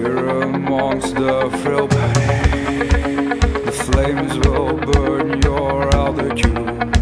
You're amongst the frail patty, the flames will burn your altitude.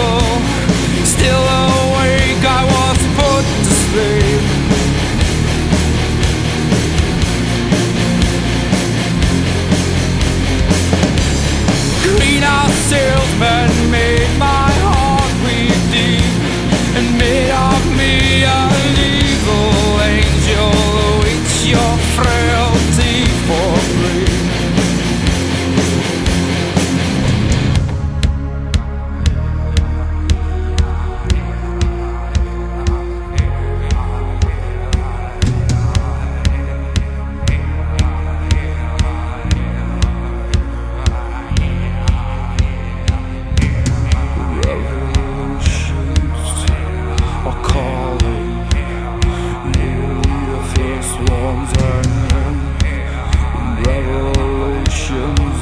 Oh.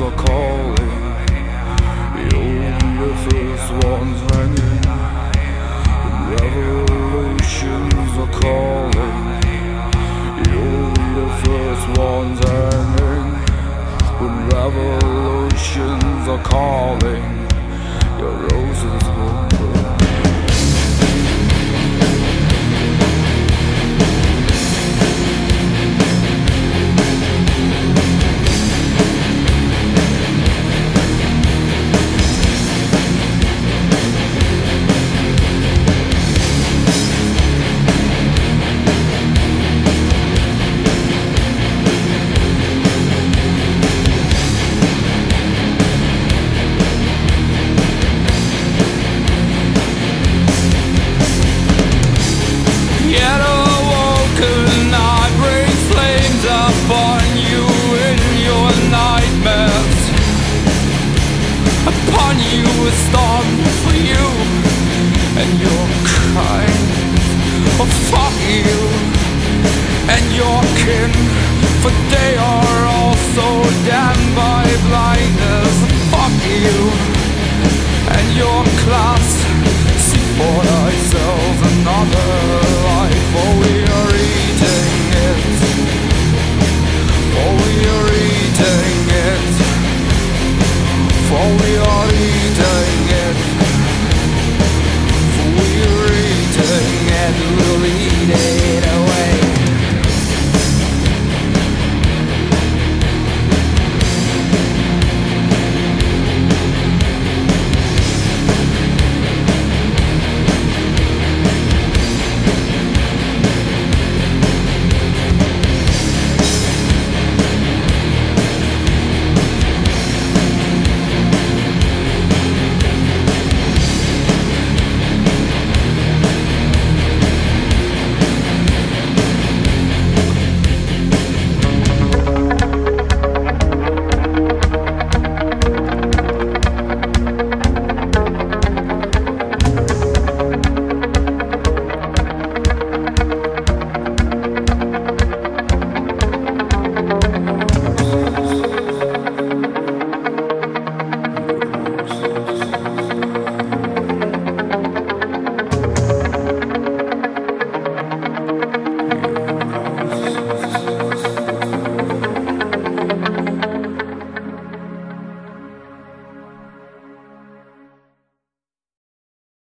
are calling. The first ones hanging. Revelations are calling. You're the first ones hanging. When revelations are calling. you stop.